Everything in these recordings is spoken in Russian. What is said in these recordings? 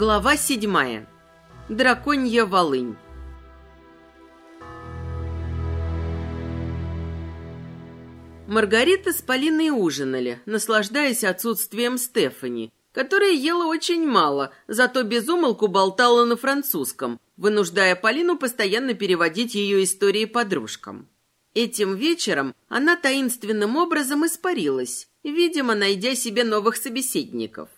Глава седьмая. Драконья волынь. Маргарита с Полиной ужинали, наслаждаясь отсутствием Стефани, которая ела очень мало, зато безумолку болтала на французском, вынуждая Полину постоянно переводить ее истории подружкам. Этим вечером она таинственным образом испарилась, видимо, найдя себе новых собеседников.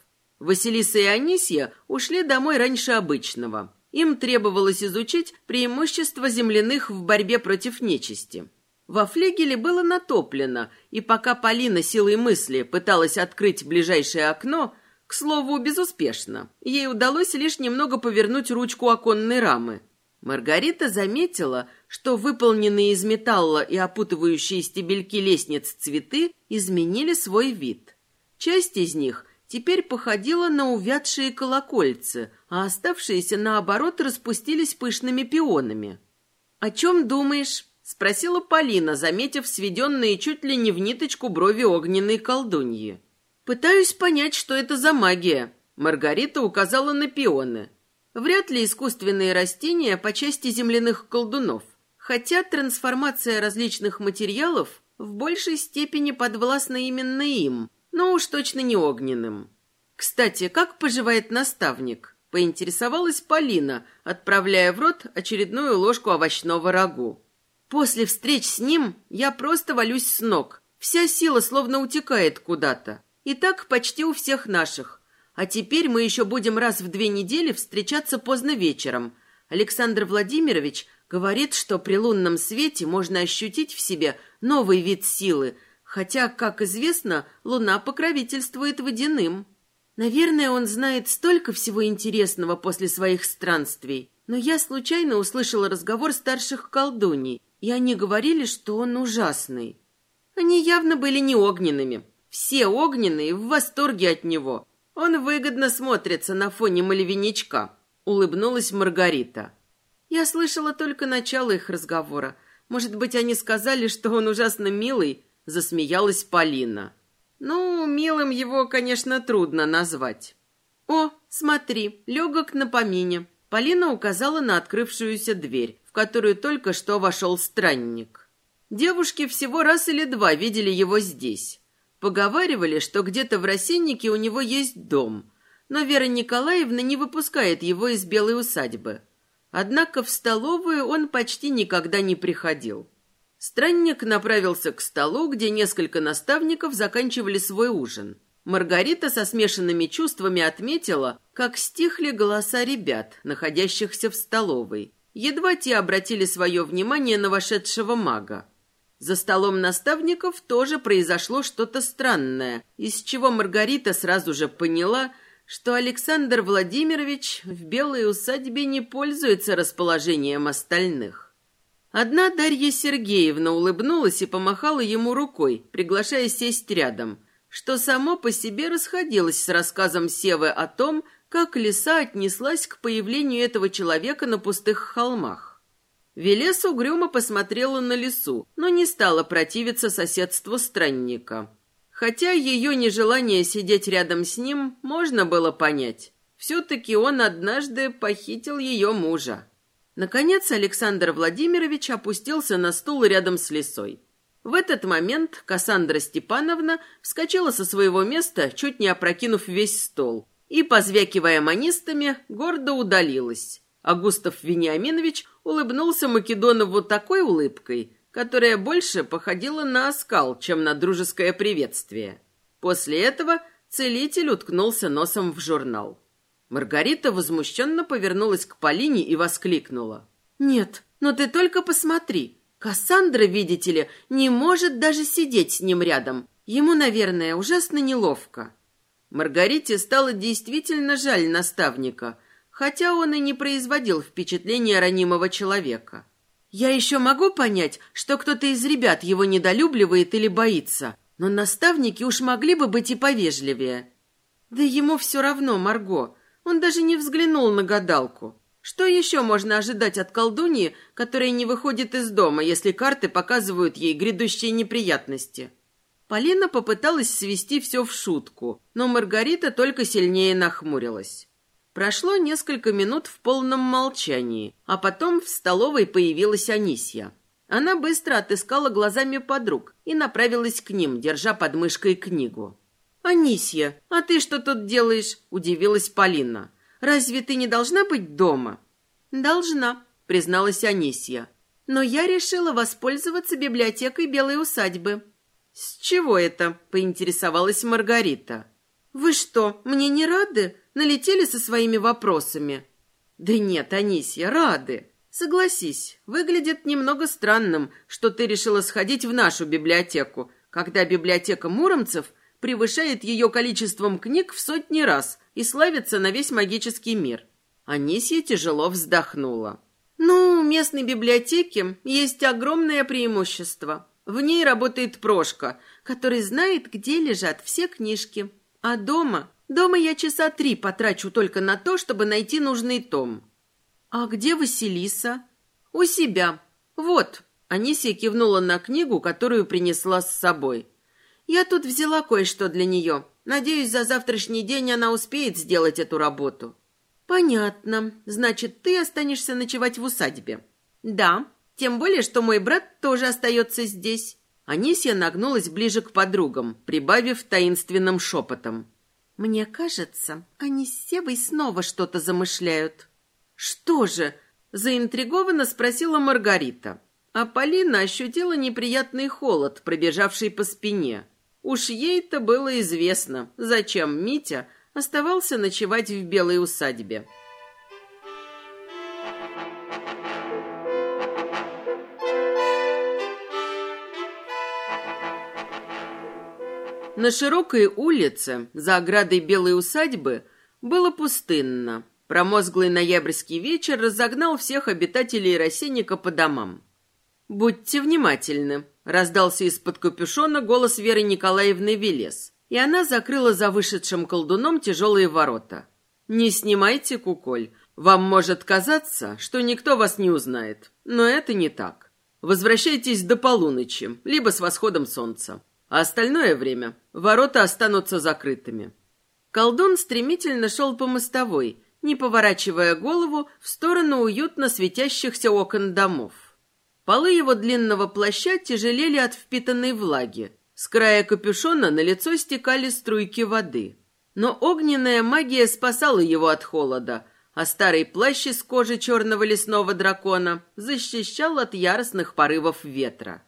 Василиса и Анисья ушли домой раньше обычного. Им требовалось изучить преимущества земляных в борьбе против нечисти. Во флегеле было натоплено, и пока Полина силой мысли пыталась открыть ближайшее окно, к слову, безуспешно, ей удалось лишь немного повернуть ручку оконной рамы. Маргарита заметила, что выполненные из металла и опутывающие стебельки лестниц цветы изменили свой вид. Часть из них теперь походила на увядшие колокольцы, а оставшиеся, наоборот, распустились пышными пионами. «О чем думаешь?» — спросила Полина, заметив сведенные чуть ли не в ниточку брови огненной колдуньи. «Пытаюсь понять, что это за магия». Маргарита указала на пионы. Вряд ли искусственные растения по части земляных колдунов. Хотя трансформация различных материалов в большей степени подвластна именно им, но уж точно не огненным. Кстати, как поживает наставник? Поинтересовалась Полина, отправляя в рот очередную ложку овощного рагу. После встреч с ним я просто валюсь с ног. Вся сила словно утекает куда-то. И так почти у всех наших. А теперь мы еще будем раз в две недели встречаться поздно вечером. Александр Владимирович Говорит, что при лунном свете можно ощутить в себе новый вид силы, хотя, как известно, луна покровительствует водяным. Наверное, он знает столько всего интересного после своих странствий, но я случайно услышала разговор старших колдуней, и они говорили, что он ужасный. Они явно были не огненными. Все огненные в восторге от него. Он выгодно смотрится на фоне малевиничка, улыбнулась Маргарита. Я слышала только начало их разговора. Может быть, они сказали, что он ужасно милый, засмеялась Полина. Ну, милым его, конечно, трудно назвать. О, смотри, легок на помине. Полина указала на открывшуюся дверь, в которую только что вошел странник. Девушки всего раз или два видели его здесь. Поговаривали, что где-то в Росиннике у него есть дом, но Вера Николаевна не выпускает его из белой усадьбы. Однако в столовую он почти никогда не приходил. Странник направился к столу, где несколько наставников заканчивали свой ужин. Маргарита со смешанными чувствами отметила, как стихли голоса ребят, находящихся в столовой. Едва те обратили свое внимание на вошедшего мага. За столом наставников тоже произошло что-то странное, из чего Маргарита сразу же поняла – что Александр Владимирович в белой усадьбе не пользуется расположением остальных. Одна Дарья Сергеевна улыбнулась и помахала ему рукой, приглашая сесть рядом, что само по себе расходилось с рассказом Севы о том, как лиса отнеслась к появлению этого человека на пустых холмах. Велес угрюмо посмотрела на лису, но не стала противиться соседству странника. Хотя ее нежелание сидеть рядом с ним можно было понять. Все-таки он однажды похитил ее мужа. Наконец Александр Владимирович опустился на стул рядом с лисой. В этот момент Кассандра Степановна вскочила со своего места, чуть не опрокинув весь стол, и, позвякивая манистами, гордо удалилась. А Густав Вениаминович улыбнулся Македонову такой улыбкой, которая больше походила на оскал, чем на дружеское приветствие. После этого целитель уткнулся носом в журнал. Маргарита возмущенно повернулась к Полине и воскликнула. «Нет, но ты только посмотри. Кассандра, видите ли, не может даже сидеть с ним рядом. Ему, наверное, ужасно неловко». Маргарите стало действительно жаль наставника, хотя он и не производил впечатления ранимого человека. Я еще могу понять, что кто-то из ребят его недолюбливает или боится, но наставники уж могли бы быть и повежливее. Да ему все равно, Марго. Он даже не взглянул на гадалку. Что еще можно ожидать от колдуньи, которая не выходит из дома, если карты показывают ей грядущие неприятности? Полина попыталась свести все в шутку, но Маргарита только сильнее нахмурилась. Прошло несколько минут в полном молчании, а потом в столовой появилась Анисья. Она быстро отыскала глазами подруг и направилась к ним, держа под мышкой книгу. «Анисья, а ты что тут делаешь?» – удивилась Полина. «Разве ты не должна быть дома?» «Должна», – призналась Анисья. «Но я решила воспользоваться библиотекой Белой усадьбы». «С чего это?» – поинтересовалась Маргарита. «Вы что, мне не рады? Налетели со своими вопросами?» «Да нет, Анисья, рады. Согласись, выглядит немного странным, что ты решила сходить в нашу библиотеку, когда библиотека Муромцев превышает ее количеством книг в сотни раз и славится на весь магический мир. Анисья тяжело вздохнула. Ну, у местной библиотеки есть огромное преимущество. В ней работает Прошка, который знает, где лежат все книжки. А дома? Дома я часа три потрачу только на то, чтобы найти нужный том. «А где Василиса?» «У себя. Вот». Анисия кивнула на книгу, которую принесла с собой. «Я тут взяла кое-что для нее. Надеюсь, за завтрашний день она успеет сделать эту работу». «Понятно. Значит, ты останешься ночевать в усадьбе?» «Да. Тем более, что мой брат тоже остается здесь». Анисия нагнулась ближе к подругам, прибавив таинственным шепотом. «Мне кажется, они с Севой снова что-то замышляют». «Что же?» – заинтригованно спросила Маргарита. А Полина ощутила неприятный холод, пробежавший по спине. Уж ей-то было известно, зачем Митя оставался ночевать в белой усадьбе. На широкой улице, за оградой белой усадьбы, было пустынно. Промозглый ноябрьский вечер разогнал всех обитателей рассенника по домам. «Будьте внимательны», — раздался из-под капюшона голос Веры Николаевны Велес, и она закрыла за вышедшим колдуном тяжелые ворота. «Не снимайте куколь. Вам может казаться, что никто вас не узнает, но это не так. Возвращайтесь до полуночи, либо с восходом солнца. А остальное время ворота останутся закрытыми». Колдун стремительно шел по мостовой, не поворачивая голову в сторону уютно светящихся окон домов. Полы его длинного плаща тяжелели от впитанной влаги. С края капюшона на лицо стекали струйки воды. Но огненная магия спасала его от холода, а старый плащ из кожи черного лесного дракона защищал от яростных порывов ветра.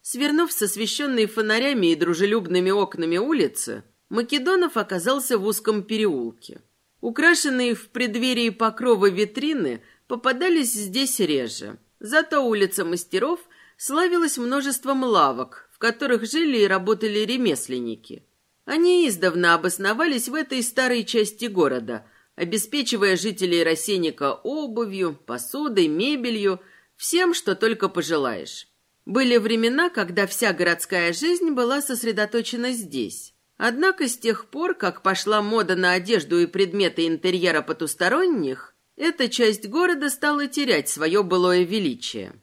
Свернув с освещенной фонарями и дружелюбными окнами улицы, Македонов оказался в узком переулке. Украшенные в преддверии покрова витрины попадались здесь реже. Зато улица мастеров славилась множеством лавок, в которых жили и работали ремесленники. Они издавна обосновались в этой старой части города, обеспечивая жителей рассенника обувью, посудой, мебелью, всем, что только пожелаешь. Были времена, когда вся городская жизнь была сосредоточена здесь. Однако с тех пор, как пошла мода на одежду и предметы интерьера потусторонних, эта часть города стала терять свое былое величие.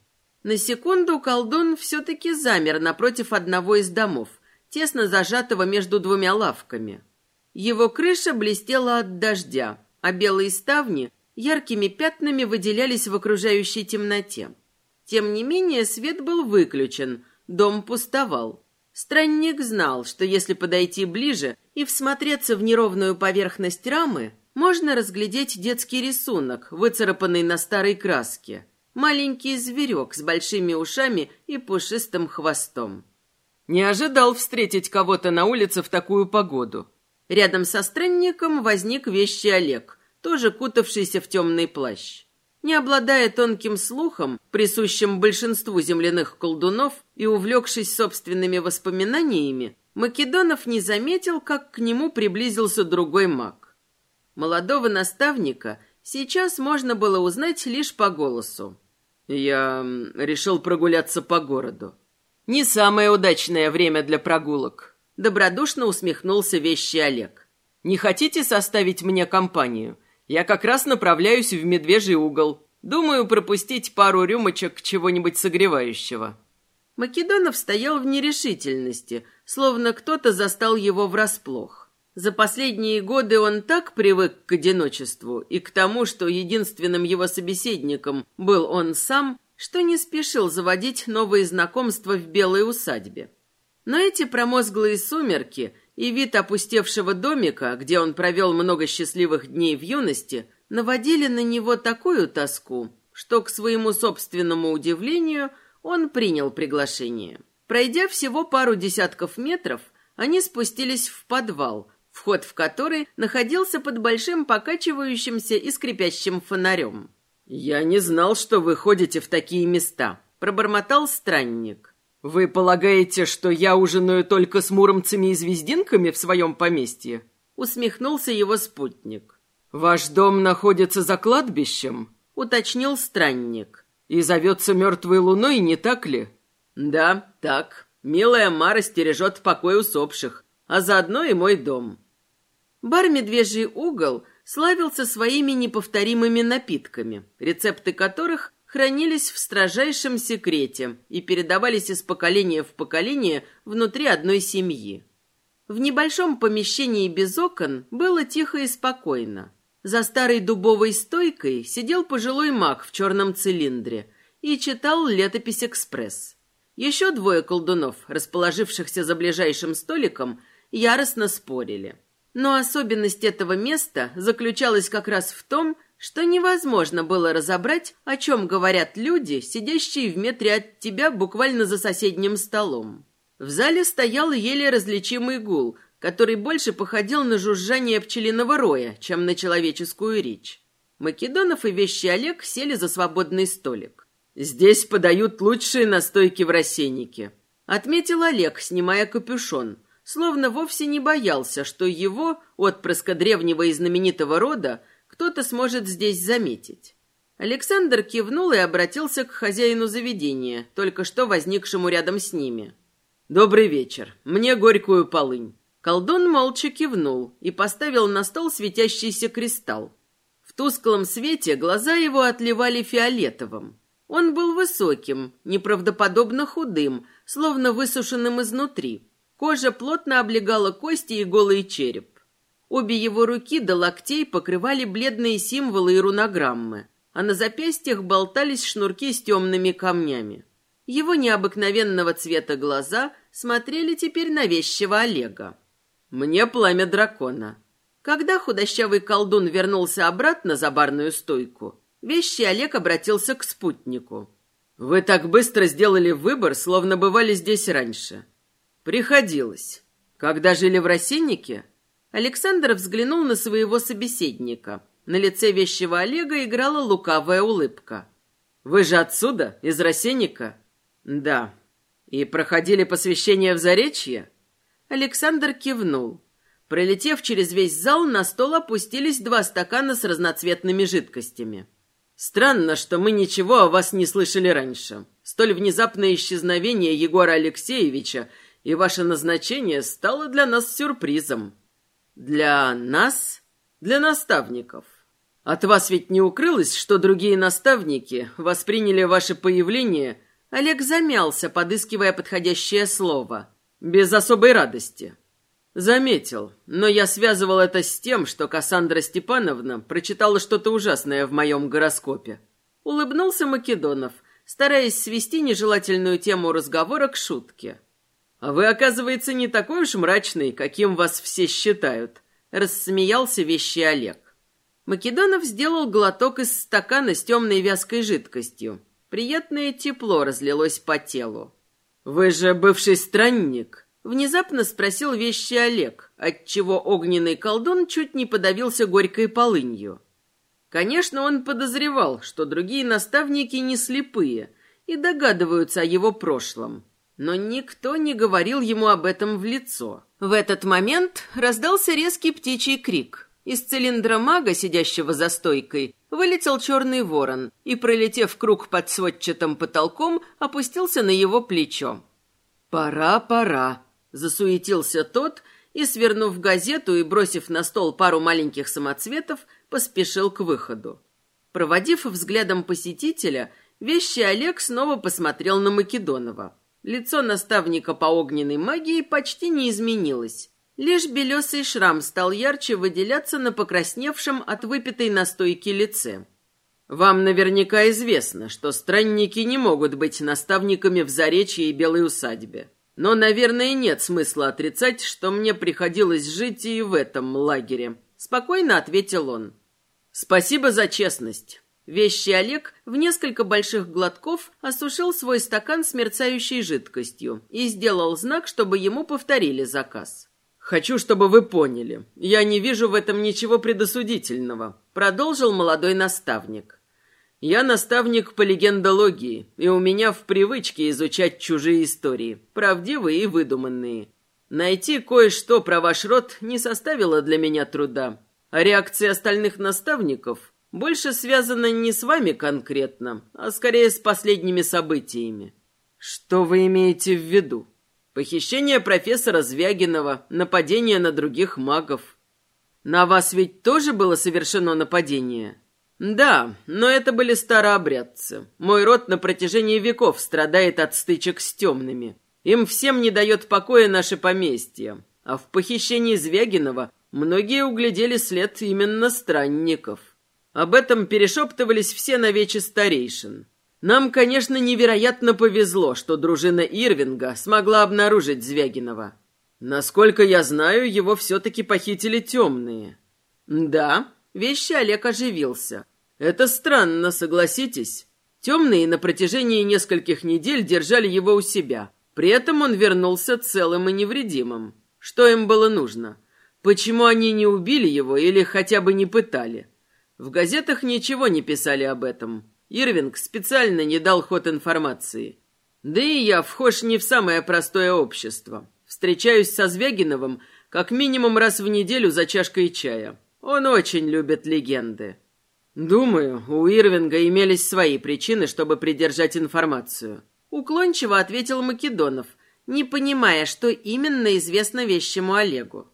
На секунду колдун все-таки замер напротив одного из домов, тесно зажатого между двумя лавками. Его крыша блестела от дождя, а белые ставни яркими пятнами выделялись в окружающей темноте. Тем не менее свет был выключен, дом пустовал. Странник знал, что если подойти ближе и всмотреться в неровную поверхность рамы, можно разглядеть детский рисунок, выцарапанный на старой краске. Маленький зверек с большими ушами и пушистым хвостом. Не ожидал встретить кого-то на улице в такую погоду. Рядом со странником возник вещий Олег, тоже кутавшийся в темный плащ. Не обладая тонким слухом, присущим большинству земляных колдунов, и увлекшись собственными воспоминаниями, Македонов не заметил, как к нему приблизился другой маг. Молодого наставника сейчас можно было узнать лишь по голосу. «Я решил прогуляться по городу». «Не самое удачное время для прогулок», — добродушно усмехнулся вещий Олег. «Не хотите составить мне компанию?» Я как раз направляюсь в медвежий угол. Думаю пропустить пару рюмочек чего-нибудь согревающего». Македонов стоял в нерешительности, словно кто-то застал его врасплох. За последние годы он так привык к одиночеству и к тому, что единственным его собеседником был он сам, что не спешил заводить новые знакомства в белой усадьбе. Но эти промозглые сумерки и вид опустевшего домика, где он провел много счастливых дней в юности, наводили на него такую тоску, что, к своему собственному удивлению, он принял приглашение. Пройдя всего пару десятков метров, они спустились в подвал, вход в который находился под большим покачивающимся и скрипящим фонарем. «Я не знал, что вы ходите в такие места», — пробормотал странник. «Вы полагаете, что я ужинаю только с муромцами и звездинками в своем поместье?» Усмехнулся его спутник. «Ваш дом находится за кладбищем?» — уточнил странник. «И зовется мертвой луной, не так ли?» «Да, так. Милая Мара стережет покой усопших, а заодно и мой дом». Бар «Медвежий угол» славился своими неповторимыми напитками, рецепты которых хранились в строжайшем секрете и передавались из поколения в поколение внутри одной семьи. В небольшом помещении без окон было тихо и спокойно. За старой дубовой стойкой сидел пожилой маг в черном цилиндре и читал летопись «Экспресс». Еще двое колдунов, расположившихся за ближайшим столиком, яростно спорили. Но особенность этого места заключалась как раз в том, что невозможно было разобрать, о чем говорят люди, сидящие в метре от тебя буквально за соседним столом. В зале стоял еле различимый гул, который больше походил на жужжание пчелиного роя, чем на человеческую речь. Македонов и вещи Олег сели за свободный столик. «Здесь подают лучшие настойки в рассеннике», — отметил Олег, снимая капюшон, словно вовсе не боялся, что его, отпрыска древнего и знаменитого рода, кто-то сможет здесь заметить. Александр кивнул и обратился к хозяину заведения, только что возникшему рядом с ними. «Добрый вечер. Мне горькую полынь». Колдун молча кивнул и поставил на стол светящийся кристалл. В тусклом свете глаза его отливали фиолетовым. Он был высоким, неправдоподобно худым, словно высушенным изнутри. Кожа плотно облегала кости и голый череп. Обе его руки до локтей покрывали бледные символы и рунограммы, а на запястьях болтались шнурки с темными камнями. Его необыкновенного цвета глаза смотрели теперь на вещего Олега. «Мне пламя дракона». Когда худощавый колдун вернулся обратно за барную стойку, вещий Олег обратился к спутнику. «Вы так быстро сделали выбор, словно бывали здесь раньше». «Приходилось. Когда жили в Росиннике?» Александр взглянул на своего собеседника. На лице вещего Олега играла лукавая улыбка. «Вы же отсюда, из Росенника?» «Да». «И проходили посвящение в Заречье?» Александр кивнул. Пролетев через весь зал, на стол опустились два стакана с разноцветными жидкостями. «Странно, что мы ничего о вас не слышали раньше. Столь внезапное исчезновение Егора Алексеевича и ваше назначение стало для нас сюрпризом». Для нас? Для наставников. От вас ведь не укрылось, что другие наставники восприняли ваше появление... Олег замялся, подыскивая подходящее слово. Без особой радости. Заметил, но я связывал это с тем, что Кассандра Степановна прочитала что-то ужасное в моем гороскопе. Улыбнулся Македонов, стараясь свести нежелательную тему разговора к шутке. «А вы, оказывается, не такой уж мрачный, каким вас все считают», — рассмеялся вещий Олег. Македонов сделал глоток из стакана с темной вязкой жидкостью. Приятное тепло разлилось по телу. «Вы же бывший странник?» — внезапно спросил вещий Олег, отчего огненный колдун чуть не подавился горькой полынью. Конечно, он подозревал, что другие наставники не слепые и догадываются о его прошлом но никто не говорил ему об этом в лицо. В этот момент раздался резкий птичий крик. Из цилиндра мага, сидящего за стойкой, вылетел черный ворон и, пролетев круг под сводчатым потолком, опустился на его плечо. «Пора, пора», — засуетился тот и, свернув газету и бросив на стол пару маленьких самоцветов, поспешил к выходу. Проводив взглядом посетителя, вещий Олег снова посмотрел на Македонова. Лицо наставника по огненной магии почти не изменилось. Лишь белесый шрам стал ярче выделяться на покрасневшем от выпитой настойки лице. Вам наверняка известно, что странники не могут быть наставниками в Заречье и Белой усадьбе. Но, наверное, нет смысла отрицать, что мне приходилось жить и в этом лагере. Спокойно ответил он. Спасибо за честность. Вещий Олег в несколько больших глотков осушил свой стакан с мерцающей жидкостью и сделал знак, чтобы ему повторили заказ. «Хочу, чтобы вы поняли. Я не вижу в этом ничего предосудительного», — продолжил молодой наставник. Я наставник по легендологии, и у меня в привычке изучать чужие истории, правдивые и выдуманные. Найти кое-что про ваш род не составило для меня труда, а реакции остальных наставников больше связана не с вами конкретно, а скорее с последними событиями. Что вы имеете в виду? Похищение профессора Звягинова, нападение на других магов. На вас ведь тоже было совершено нападение?» Да, но это были старообрядцы. Мой род на протяжении веков страдает от стычек с темными. Им всем не дает покоя наше поместье. А в похищении Звягинова многие углядели след именно странников. Об этом перешептывались все навече старейшин. Нам, конечно, невероятно повезло, что дружина Ирвинга смогла обнаружить Звягинова. Насколько я знаю, его все-таки похитили темные. Да, Вещи Олег оживился. Это странно, согласитесь. Темные на протяжении нескольких недель держали его у себя. При этом он вернулся целым и невредимым. Что им было нужно? Почему они не убили его или хотя бы не пытали? В газетах ничего не писали об этом. Ирвинг специально не дал ход информации. Да и я вхож не в самое простое общество. Встречаюсь со Звягиновым как минимум раз в неделю за чашкой чая. Он очень любит легенды. Думаю, у Ирвинга имелись свои причины, чтобы придержать информацию. Уклончиво ответил Македонов, не понимая, что именно известно вещему Олегу.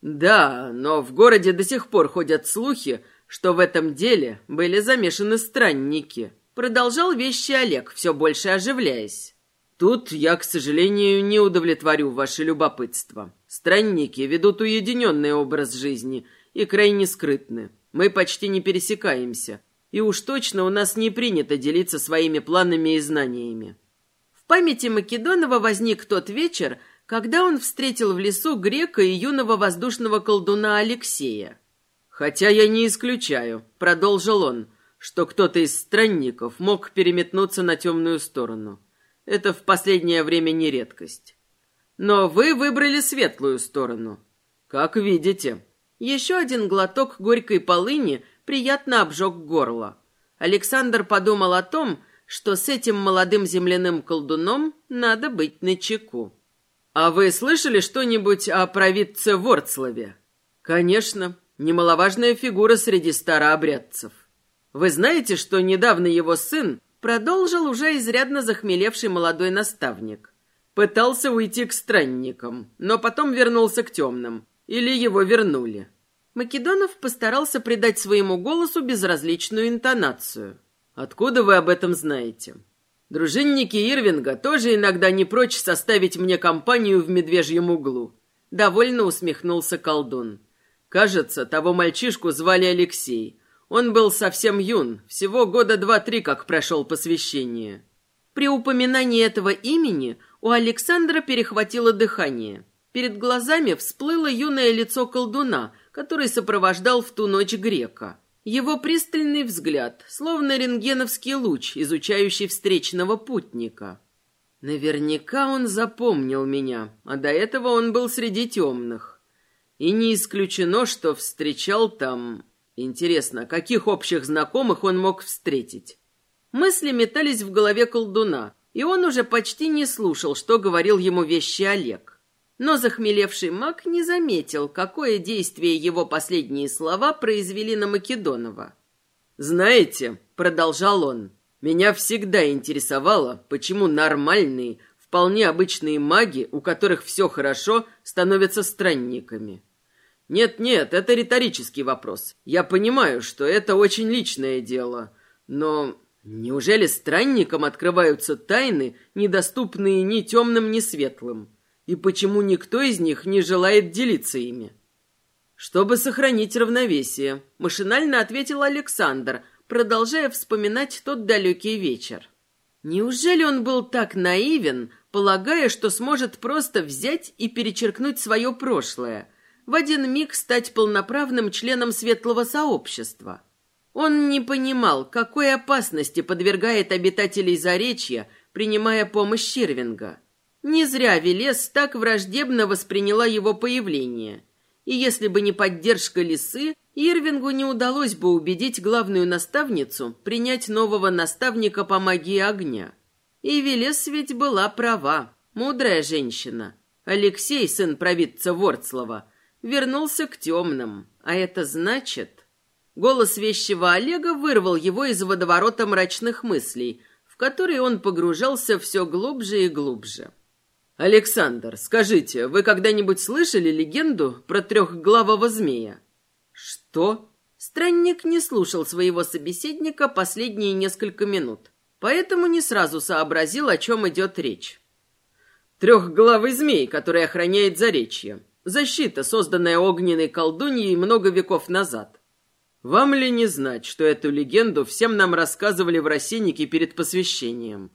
Да, но в городе до сих пор ходят слухи, что в этом деле были замешаны странники. Продолжал вещи Олег, все больше оживляясь. Тут я, к сожалению, не удовлетворю ваше любопытство. Странники ведут уединенный образ жизни и крайне скрытны. Мы почти не пересекаемся, и уж точно у нас не принято делиться своими планами и знаниями. В памяти Македонова возник тот вечер, когда он встретил в лесу грека и юного воздушного колдуна Алексея. «Хотя я не исключаю», — продолжил он, что кто-то из странников мог переметнуться на темную сторону. Это в последнее время не редкость. Но вы выбрали светлую сторону. Как видите, еще один глоток горькой полыни приятно обжег горло. Александр подумал о том, что с этим молодым земляным колдуном надо быть начеку. «А вы слышали что-нибудь о провидце Ворцлаве?» «Конечно, немаловажная фигура среди старообрядцев. Вы знаете, что недавно его сын продолжил уже изрядно захмелевший молодой наставник. Пытался уйти к странникам, но потом вернулся к темным, или его вернули? Македонов постарался придать своему голосу безразличную интонацию. Откуда вы об этом знаете? Дружинники Ирвинга тоже иногда не прочь составить мне компанию в медвежьем углу. Довольно усмехнулся колдун. Кажется, того мальчишку звали Алексей. Он был совсем юн, всего года два-три, как прошел посвящение. При упоминании этого имени у Александра перехватило дыхание. Перед глазами всплыло юное лицо колдуна, который сопровождал в ту ночь грека. Его пристальный взгляд, словно рентгеновский луч, изучающий встречного путника. Наверняка он запомнил меня, а до этого он был среди темных. И не исключено, что встречал там... Интересно, каких общих знакомых он мог встретить? Мысли метались в голове колдуна, и он уже почти не слушал, что говорил ему вещи Олег. Но захмелевший маг не заметил, какое действие его последние слова произвели на Македонова. «Знаете», — продолжал он, — «меня всегда интересовало, почему нормальные, вполне обычные маги, у которых все хорошо, становятся странниками». «Нет-нет, это риторический вопрос. Я понимаю, что это очень личное дело. Но неужели странникам открываются тайны, недоступные ни темным, ни светлым?» И почему никто из них не желает делиться ими? Чтобы сохранить равновесие, машинально ответил Александр, продолжая вспоминать тот далекий вечер. Неужели он был так наивен, полагая, что сможет просто взять и перечеркнуть свое прошлое, в один миг стать полноправным членом светлого сообщества? Он не понимал, какой опасности подвергает обитателей Заречья, принимая помощь Щервинга. Не зря Велес так враждебно восприняла его появление. И если бы не поддержка лисы, Ирвингу не удалось бы убедить главную наставницу принять нового наставника по магии огня. И Велес ведь была права, мудрая женщина. Алексей, сын провидца Ворцлава, вернулся к темным, а это значит... Голос вещего Олега вырвал его из водоворота мрачных мыслей, в которые он погружался все глубже и глубже. «Александр, скажите, вы когда-нибудь слышали легенду про трехглавого змея?» «Что?» Странник не слушал своего собеседника последние несколько минут, поэтому не сразу сообразил, о чем идет речь. «Трехглавый змей, который охраняет Заречье. Защита, созданная огненной колдуньей много веков назад. Вам ли не знать, что эту легенду всем нам рассказывали в Росиннике перед посвящением?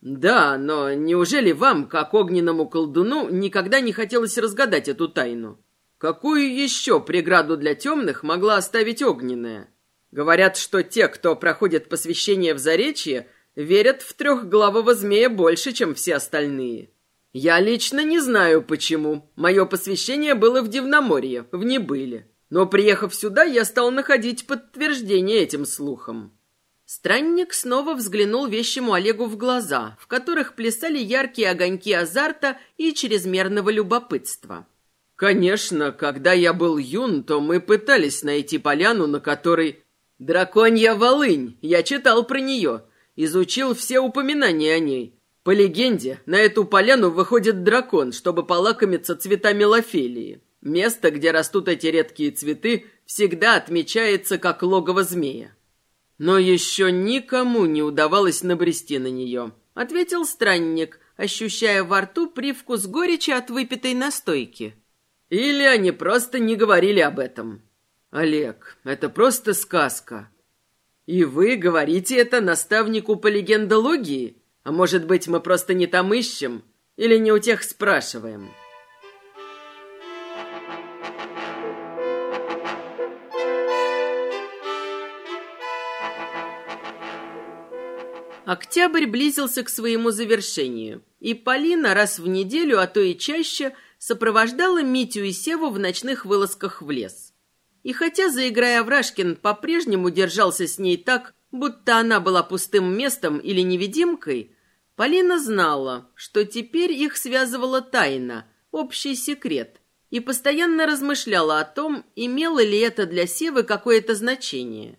Да, но неужели вам, как огненному колдуну, никогда не хотелось разгадать эту тайну? Какую еще преграду для темных могла оставить огненная? Говорят, что те, кто проходит посвящение в Заречье, верят в трехглавого змея больше, чем все остальные. Я лично не знаю, почему. Мое посвящение было в Дивноморье, в Небыле. Но, приехав сюда, я стал находить подтверждение этим слухам. Странник снова взглянул вещему Олегу в глаза, в которых плясали яркие огоньки азарта и чрезмерного любопытства. «Конечно, когда я был юн, то мы пытались найти поляну, на которой...» «Драконья волынь! Я читал про нее, изучил все упоминания о ней. По легенде, на эту поляну выходит дракон, чтобы полакомиться цветами лофелии. Место, где растут эти редкие цветы, всегда отмечается как логово змея. Но еще никому не удавалось набрести на нее, ответил странник, ощущая во рту привкус горечи от выпитой настойки. Или они просто не говорили об этом. Олег, это просто сказка. И вы говорите это наставнику по легендологии? А может быть, мы просто не там ищем? Или не у тех спрашиваем?» Октябрь близился к своему завершению, и Полина раз в неделю, а то и чаще, сопровождала Митю и Севу в ночных вылазках в лес. И хотя, заиграя Врашкин, по-прежнему держался с ней так, будто она была пустым местом или невидимкой, Полина знала, что теперь их связывала тайна, общий секрет, и постоянно размышляла о том, имело ли это для Севы какое-то значение.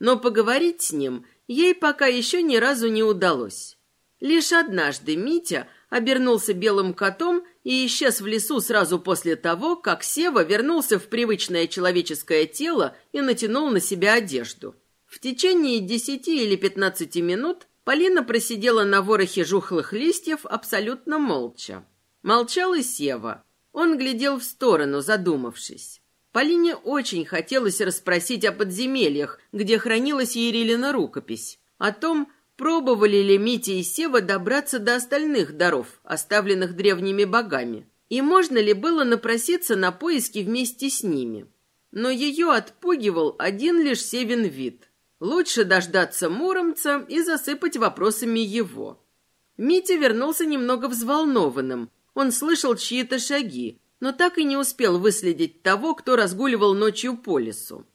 Но поговорить с ним – ей пока еще ни разу не удалось. Лишь однажды Митя обернулся белым котом и исчез в лесу сразу после того, как Сева вернулся в привычное человеческое тело и натянул на себя одежду. В течение десяти или пятнадцати минут Полина просидела на ворохе жухлых листьев абсолютно молча. Молчал и Сева. Он глядел в сторону, задумавшись. Полине очень хотелось расспросить о подземельях, где хранилась Ерилина рукопись, о том, пробовали ли Митя и Сева добраться до остальных даров, оставленных древними богами, и можно ли было напроситься на поиски вместе с ними. Но ее отпугивал один лишь Севин вид. Лучше дождаться Муромца и засыпать вопросами его. Митя вернулся немного взволнованным. Он слышал чьи-то шаги, но так и не успел выследить того, кто разгуливал ночью по лесу.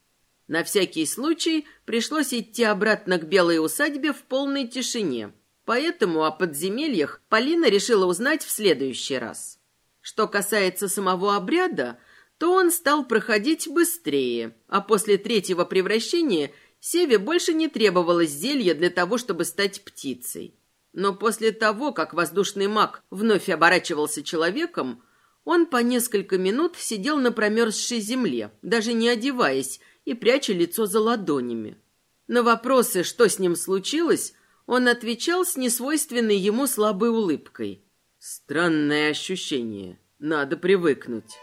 На всякий случай пришлось идти обратно к белой усадьбе в полной тишине, поэтому о подземельях Полина решила узнать в следующий раз. Что касается самого обряда, то он стал проходить быстрее, а после третьего превращения Севе больше не требовалось зелья для того, чтобы стать птицей. Но после того, как воздушный маг вновь оборачивался человеком, он по несколько минут сидел на промерзшей земле, даже не одеваясь и пряча лицо за ладонями. На вопросы, что с ним случилось, он отвечал с несвойственной ему слабой улыбкой. Странное ощущение. Надо привыкнуть.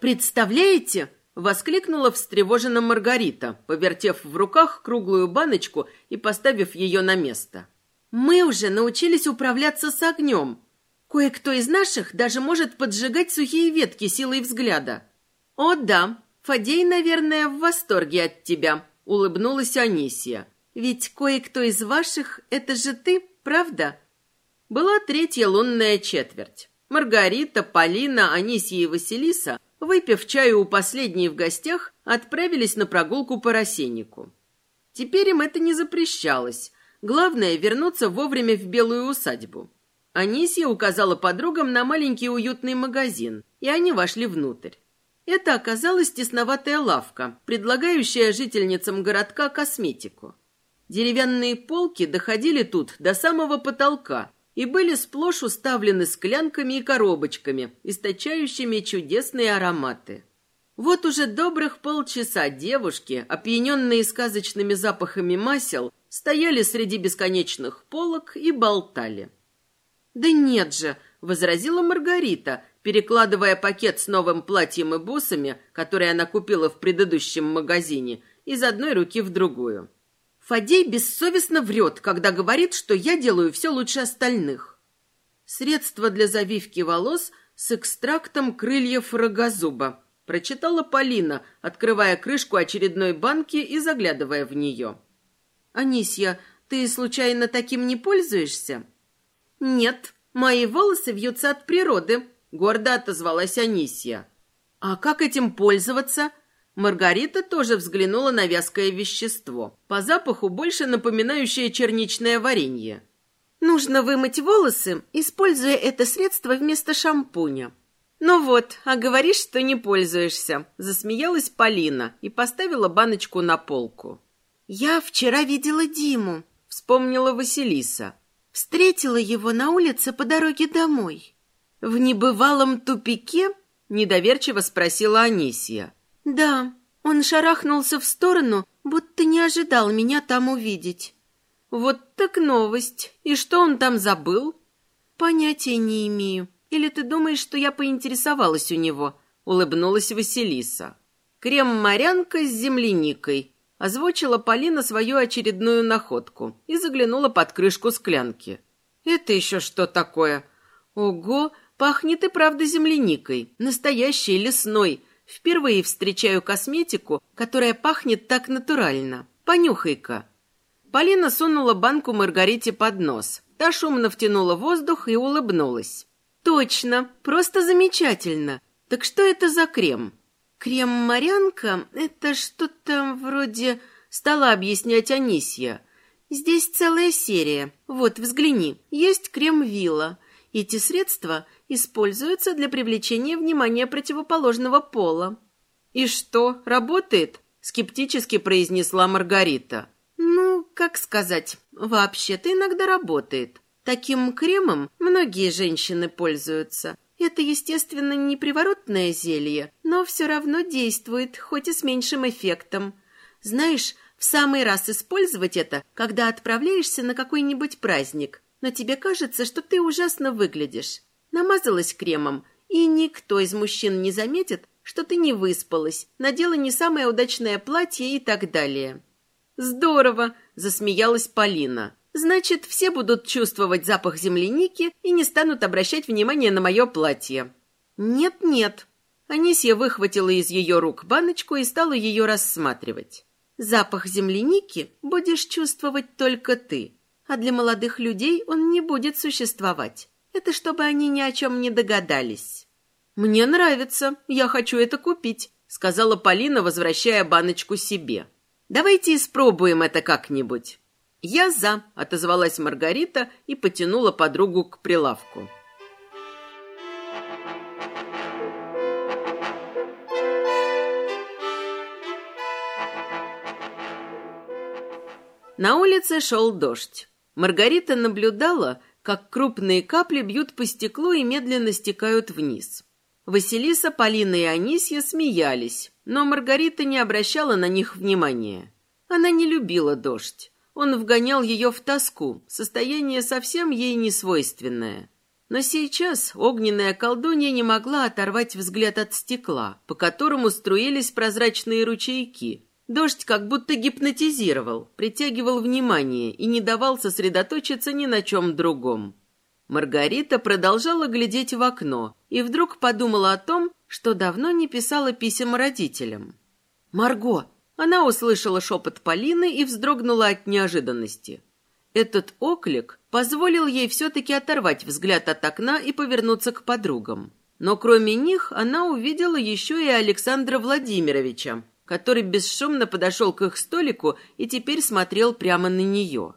«Представляете?» — воскликнула встревоженно Маргарита, повертев в руках круглую баночку и поставив ее на место. «Мы уже научились управляться с огнем. Кое-кто из наших даже может поджигать сухие ветки силой взгляда». «О да, Фадей, наверное, в восторге от тебя», — улыбнулась Анисия. «Ведь кое-кто из ваших — это же ты, правда?» Была третья лунная четверть. Маргарита, Полина, Анисия и Василиса — Выпив чаю у последней в гостях, отправились на прогулку по рассеннику. Теперь им это не запрещалось. Главное — вернуться вовремя в белую усадьбу. Анисия указала подругам на маленький уютный магазин, и они вошли внутрь. Это оказалась тесноватая лавка, предлагающая жительницам городка косметику. Деревянные полки доходили тут до самого потолка, и были сплошь уставлены склянками и коробочками, источающими чудесные ароматы. Вот уже добрых полчаса девушки, опьяненные сказочными запахами масел, стояли среди бесконечных полок и болтали. «Да нет же!» — возразила Маргарита, перекладывая пакет с новым платьем и бусами, который она купила в предыдущем магазине, из одной руки в другую. Фадей бессовестно врет, когда говорит, что я делаю все лучше остальных. Средство для завивки волос с экстрактом крыльев рогозуба. Прочитала Полина, открывая крышку очередной банки и заглядывая в нее. «Анисья, ты случайно таким не пользуешься?» «Нет, мои волосы вьются от природы», — гордо отозвалась Анисья. «А как этим пользоваться?» Маргарита тоже взглянула на вязкое вещество, по запаху больше напоминающее черничное варенье. «Нужно вымыть волосы, используя это средство вместо шампуня». «Ну вот, а говоришь, что не пользуешься», — засмеялась Полина и поставила баночку на полку. «Я вчера видела Диму», — вспомнила Василиса. «Встретила его на улице по дороге домой». «В небывалом тупике?» — недоверчиво спросила Анисия. «Да, он шарахнулся в сторону, будто не ожидал меня там увидеть». «Вот так новость. И что он там забыл?» «Понятия не имею. Или ты думаешь, что я поинтересовалась у него?» — улыбнулась Василиса. «Крем-морянка с земляникой», — озвучила Полина свою очередную находку и заглянула под крышку склянки. «Это еще что такое?» «Ого, пахнет и правда земляникой, настоящей лесной, Впервые встречаю косметику, которая пахнет так натурально. Понюхай-ка». Полина сунула банку Маргарите под нос. Та шумно втянула воздух и улыбнулась. «Точно, просто замечательно. Так что это за крем?» «Крем-морянка — это что-то вроде...» — стала объяснять Анисья. «Здесь целая серия. Вот, взгляни. Есть крем-вилла. Эти средства используются для привлечения внимания противоположного пола. «И что, работает?» — скептически произнесла Маргарита. «Ну, как сказать, вообще-то иногда работает. Таким кремом многие женщины пользуются. Это, естественно, не приворотное зелье, но все равно действует, хоть и с меньшим эффектом. Знаешь, в самый раз использовать это, когда отправляешься на какой-нибудь праздник, но тебе кажется, что ты ужасно выглядишь. Намазалась кремом, и никто из мужчин не заметит, что ты не выспалась, надела не самое удачное платье и так далее. «Здорово!» – засмеялась Полина. «Значит, все будут чувствовать запах земляники и не станут обращать внимание на мое платье». «Нет-нет». Анисья выхватила из ее рук баночку и стала ее рассматривать. «Запах земляники будешь чувствовать только ты, а для молодых людей он не будет существовать. Это чтобы они ни о чем не догадались. «Мне нравится, я хочу это купить», — сказала Полина, возвращая баночку себе. «Давайте испробуем это как-нибудь». «Я за», — отозвалась Маргарита и потянула подругу к прилавку. На улице шел дождь. Маргарита наблюдала, как крупные капли бьют по стеклу и медленно стекают вниз. Василиса, Полина и Анисья смеялись, но Маргарита не обращала на них внимания. Она не любила дождь. Он вгонял ее в тоску, состояние совсем ей не свойственное. Но сейчас огненная колдунья не могла оторвать взгляд от стекла, по которому струились прозрачные ручейки. Дождь как будто гипнотизировал, притягивал внимание и не давал сосредоточиться ни на чем другом. Маргарита продолжала глядеть в окно и вдруг подумала о том, что давно не писала писем родителям. «Марго!» Она услышала шепот Полины и вздрогнула от неожиданности. Этот оклик позволил ей все-таки оторвать взгляд от окна и повернуться к подругам. Но кроме них она увидела еще и Александра Владимировича, который бесшумно подошел к их столику и теперь смотрел прямо на нее.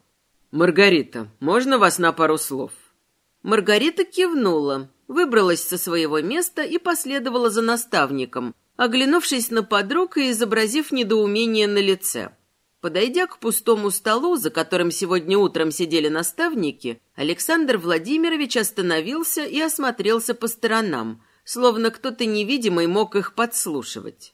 «Маргарита, можно вас на пару слов?» Маргарита кивнула, выбралась со своего места и последовала за наставником, оглянувшись на подруг и изобразив недоумение на лице. Подойдя к пустому столу, за которым сегодня утром сидели наставники, Александр Владимирович остановился и осмотрелся по сторонам, словно кто-то невидимый мог их подслушивать.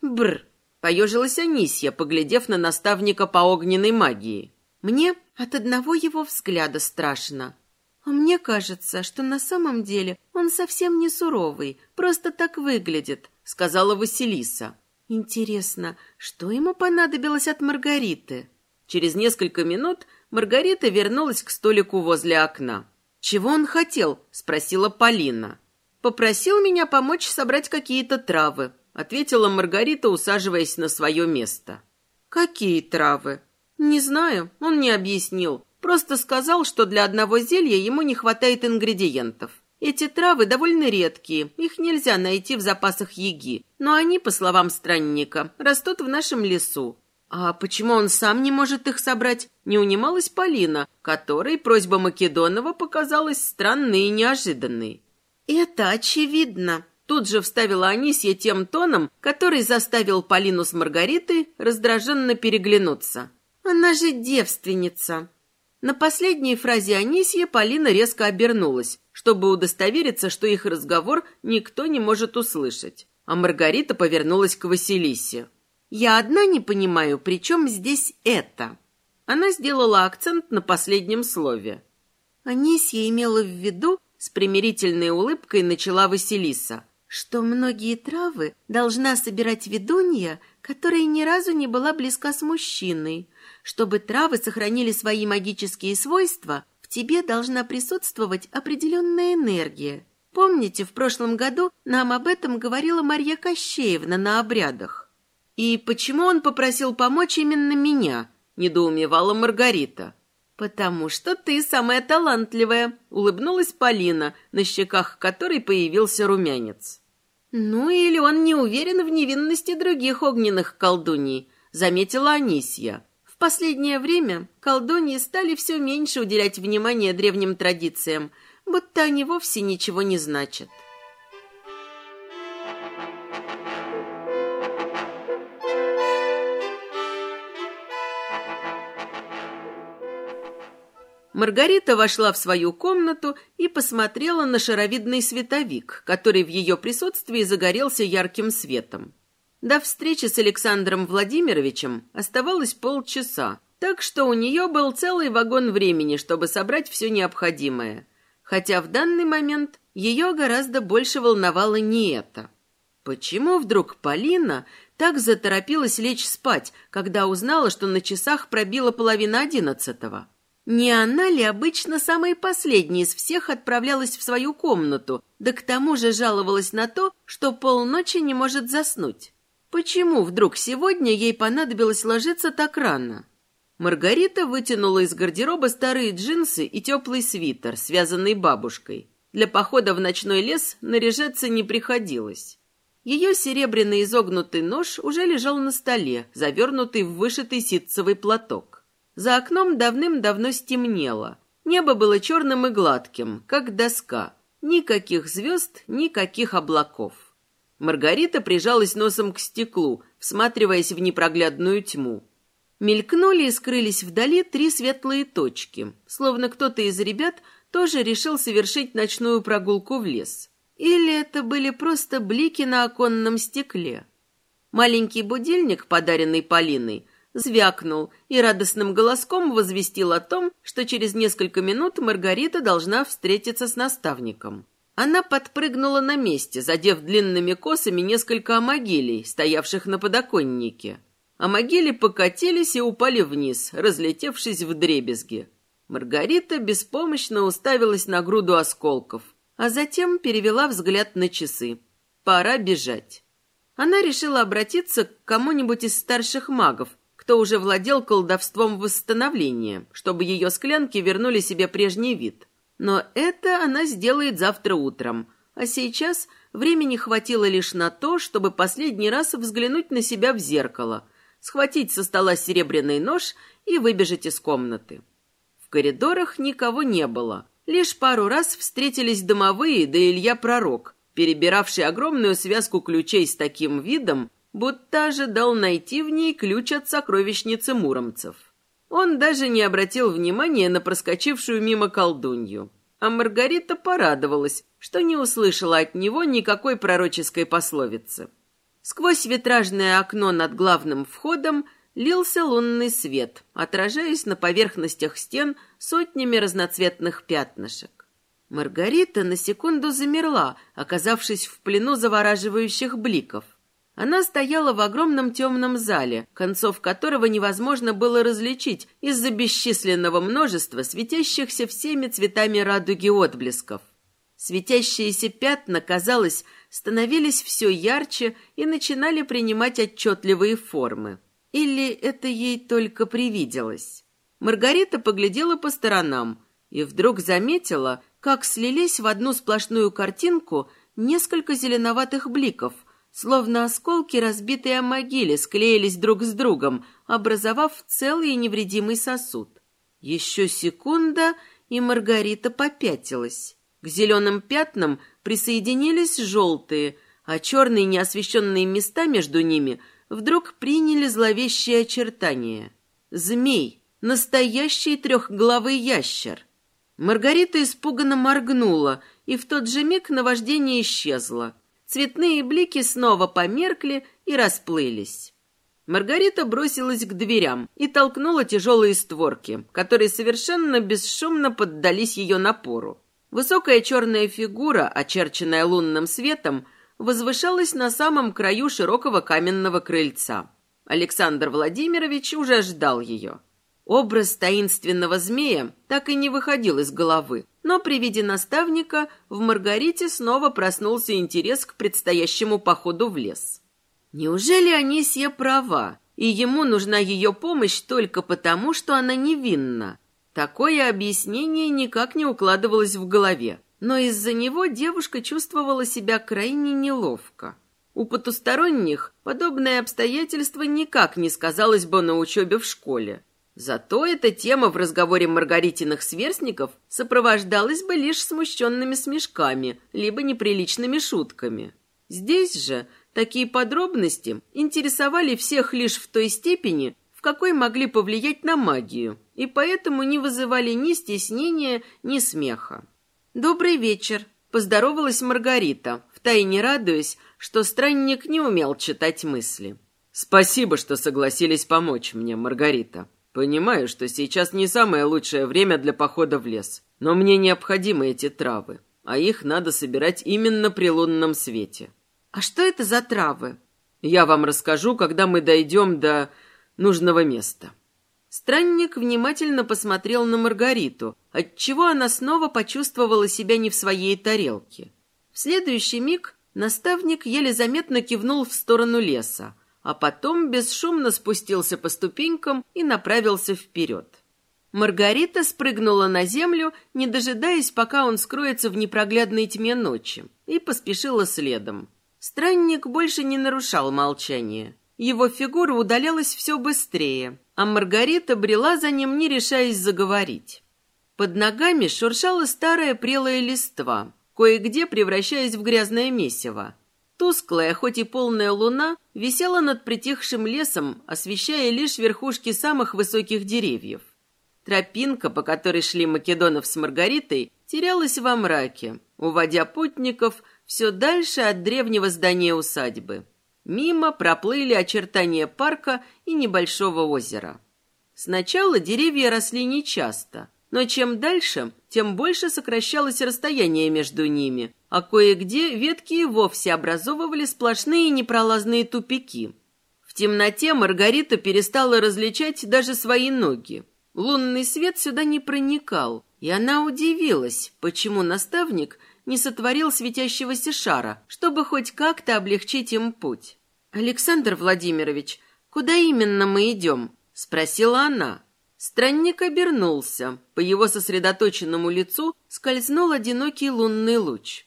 Бр! Поежилась Анисья, поглядев на наставника по огненной магии. Мне от одного его взгляда страшно. А мне кажется, что на самом деле он совсем не суровый, просто так выглядит, сказала Василиса. Интересно, что ему понадобилось от Маргариты? Через несколько минут Маргарита вернулась к столику возле окна. «Чего он хотел?» – спросила Полина. «Попросил меня помочь собрать какие-то травы», – ответила Маргарита, усаживаясь на свое место. «Какие травы?» «Не знаю, он не объяснил. Просто сказал, что для одного зелья ему не хватает ингредиентов. Эти травы довольно редкие, их нельзя найти в запасах еги, но они, по словам странника, растут в нашем лесу. А почему он сам не может их собрать, не унималась Полина, которой просьба Македонова показалась странной и неожиданной. «Это очевидно», Тут же вставила Анисья тем тоном, который заставил Полину с Маргаритой раздраженно переглянуться. «Она же девственница!» На последней фразе Анисьи Полина резко обернулась, чтобы удостовериться, что их разговор никто не может услышать. А Маргарита повернулась к Василисе. «Я одна не понимаю, при чем здесь это?» Она сделала акцент на последнем слове. Анисья имела в виду, с примирительной улыбкой начала Василиса, что многие травы должна собирать ведунья, которая ни разу не была близка с мужчиной, чтобы травы сохранили свои магические свойства, в тебе должна присутствовать определенная энергия. Помните, в прошлом году нам об этом говорила Марья Кощеевна на обрядах? И почему он попросил помочь именно меня? Недоумевала Маргарита. «Потому что ты самая талантливая», — улыбнулась Полина, на щеках которой появился румянец. «Ну или он не уверен в невинности других огненных колдуней», — заметила Анисья последнее время колдуньи стали все меньше уделять внимания древним традициям, будто они вовсе ничего не значат. Маргарита вошла в свою комнату и посмотрела на шаровидный световик, который в ее присутствии загорелся ярким светом. До встречи с Александром Владимировичем оставалось полчаса, так что у нее был целый вагон времени, чтобы собрать все необходимое. Хотя в данный момент ее гораздо больше волновало не это. Почему вдруг Полина так заторопилась лечь спать, когда узнала, что на часах пробила половина одиннадцатого? Не она ли обычно самой последней из всех отправлялась в свою комнату, да к тому же жаловалась на то, что полночи не может заснуть? Почему вдруг сегодня ей понадобилось ложиться так рано? Маргарита вытянула из гардероба старые джинсы и теплый свитер, связанный бабушкой. Для похода в ночной лес наряжаться не приходилось. Ее серебряный изогнутый нож уже лежал на столе, завернутый в вышитый ситцевый платок. За окном давным-давно стемнело. Небо было черным и гладким, как доска. Никаких звезд, никаких облаков. Маргарита прижалась носом к стеклу, всматриваясь в непроглядную тьму. Мелькнули и скрылись вдали три светлые точки, словно кто-то из ребят тоже решил совершить ночную прогулку в лес. Или это были просто блики на оконном стекле? Маленький будильник, подаренный Полиной, звякнул и радостным голоском возвестил о том, что через несколько минут Маргарита должна встретиться с наставником. Она подпрыгнула на месте, задев длинными косами несколько амагилей, стоявших на подоконнике. Амагили покатились и упали вниз, разлетевшись в дребезги. Маргарита беспомощно уставилась на груду осколков, а затем перевела взгляд на часы. Пора бежать. Она решила обратиться к кому-нибудь из старших магов, кто уже владел колдовством восстановления, чтобы ее склянки вернули себе прежний вид. Но это она сделает завтра утром, а сейчас времени хватило лишь на то, чтобы последний раз взглянуть на себя в зеркало, схватить со стола серебряный нож и выбежать из комнаты. В коридорах никого не было. Лишь пару раз встретились домовые да Илья Пророк, перебиравший огромную связку ключей с таким видом, будто ожидал найти в ней ключ от сокровищницы муромцев. Он даже не обратил внимания на проскочившую мимо колдунью. А Маргарита порадовалась, что не услышала от него никакой пророческой пословицы. Сквозь витражное окно над главным входом лился лунный свет, отражаясь на поверхностях стен сотнями разноцветных пятнышек. Маргарита на секунду замерла, оказавшись в плену завораживающих бликов – она стояла в огромном темном зале, концов которого невозможно было различить из-за бесчисленного множества светящихся всеми цветами радуги отблесков. Светящиеся пятна, казалось, становились все ярче и начинали принимать отчетливые формы. Или это ей только привиделось? Маргарита поглядела по сторонам и вдруг заметила, как слились в одну сплошную картинку несколько зеленоватых бликов – Словно осколки разбитой о могиле склеились друг с другом, образовав целый и невредимый сосуд. Еще секунда, и Маргарита попятилась. К зеленым пятнам присоединились желтые, а черные неосвещенные места между ними вдруг приняли зловещие очертания. Змей, настоящий трехглавый ящер. Маргарита испуганно моргнула, и в тот же миг наваждение исчезло. Цветные блики снова померкли и расплылись. Маргарита бросилась к дверям и толкнула тяжелые створки, которые совершенно бесшумно поддались ее напору. Высокая черная фигура, очерченная лунным светом, возвышалась на самом краю широкого каменного крыльца. Александр Владимирович уже ждал ее. Образ таинственного змея так и не выходил из головы, но при виде наставника в Маргарите снова проснулся интерес к предстоящему походу в лес. Неужели Анисья права, и ему нужна ее помощь только потому, что она невинна? Такое объяснение никак не укладывалось в голове, но из-за него девушка чувствовала себя крайне неловко. У потусторонних подобное обстоятельство никак не сказалось бы на учебе в школе. Зато эта тема в разговоре Маргаритиных сверстников сопровождалась бы лишь смущенными смешками, либо неприличными шутками. Здесь же такие подробности интересовали всех лишь в той степени, в какой могли повлиять на магию, и поэтому не вызывали ни стеснения, ни смеха. «Добрый вечер», — поздоровалась Маргарита, втайне радуясь, что странник не умел читать мысли. «Спасибо, что согласились помочь мне, Маргарита», Понимаю, что сейчас не самое лучшее время для похода в лес, но мне необходимы эти травы, а их надо собирать именно при лунном свете. А что это за травы? Я вам расскажу, когда мы дойдем до нужного места. Странник внимательно посмотрел на Маргариту, отчего она снова почувствовала себя не в своей тарелке. В следующий миг наставник еле заметно кивнул в сторону леса, а потом бесшумно спустился по ступенькам и направился вперед. Маргарита спрыгнула на землю, не дожидаясь, пока он скроется в непроглядной тьме ночи, и поспешила следом. Странник больше не нарушал молчание. Его фигура удалялась все быстрее, а Маргарита брела за ним, не решаясь заговорить. Под ногами шуршала старая прелая листва, кое-где превращаясь в грязное месиво. Тусклая, хоть и полная луна, висела над притихшим лесом, освещая лишь верхушки самых высоких деревьев. Тропинка, по которой шли Македонов с Маргаритой, терялась во мраке. уводя путников все дальше от древнего здания усадьбы. Мимо проплыли очертания парка и небольшого озера. Сначала деревья росли нечасто, но чем дальше, тем больше сокращалось расстояние между ними, а кое-где ветки и вовсе образовывали сплошные непролазные тупики. В темноте Маргарита перестала различать даже свои ноги. Лунный свет сюда не проникал, и она удивилась, почему наставник не сотворил светящегося шара, чтобы хоть как-то облегчить им путь. «Александр Владимирович, куда именно мы идем?» — спросила она. Странник обернулся. По его сосредоточенному лицу скользнул одинокий лунный луч.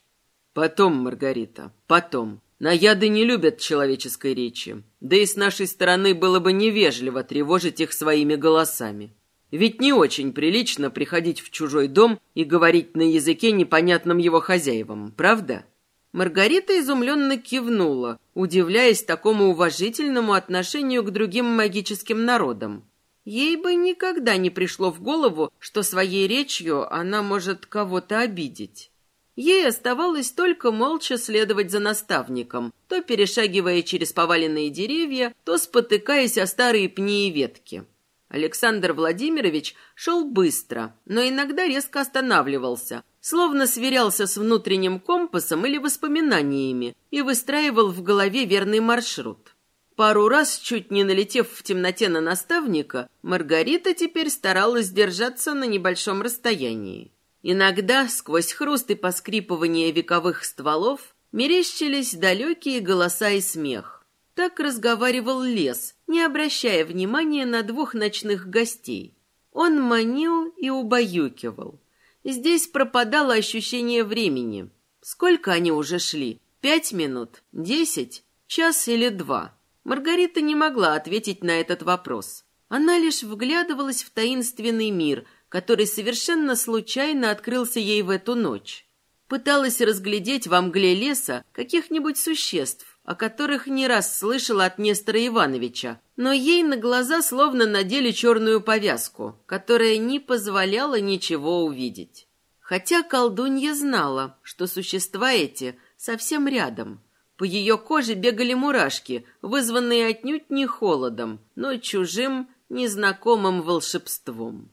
«Потом, Маргарита, потом. Наяды не любят человеческой речи. Да и с нашей стороны было бы невежливо тревожить их своими голосами. Ведь не очень прилично приходить в чужой дом и говорить на языке, непонятном его хозяевам, правда? Маргарита изумленно кивнула, удивляясь такому уважительному отношению к другим магическим народам. Ей бы никогда не пришло в голову, что своей речью она может кого-то обидеть. Ей оставалось только молча следовать за наставником, то перешагивая через поваленные деревья, то спотыкаясь о старые пни и ветки. Александр Владимирович шел быстро, но иногда резко останавливался, словно сверялся с внутренним компасом или воспоминаниями и выстраивал в голове верный маршрут. Пару раз, чуть не налетев в темноте на наставника, Маргарита теперь старалась держаться на небольшом расстоянии. Иногда, сквозь хруст и поскрипывание вековых стволов, мерещились далекие голоса и смех. Так разговаривал лес, не обращая внимания на двух ночных гостей. Он манил и убаюкивал. Здесь пропадало ощущение времени. Сколько они уже шли? Пять минут? Десять? Час или два? Маргарита не могла ответить на этот вопрос. Она лишь вглядывалась в таинственный мир, который совершенно случайно открылся ей в эту ночь. Пыталась разглядеть во мгле леса каких-нибудь существ, о которых не раз слышала от Нестора Ивановича, но ей на глаза словно надели черную повязку, которая не позволяла ничего увидеть. Хотя колдунья знала, что существа эти совсем рядом. По ее коже бегали мурашки, вызванные отнюдь не холодом, но чужим, незнакомым волшебством.